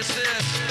assist.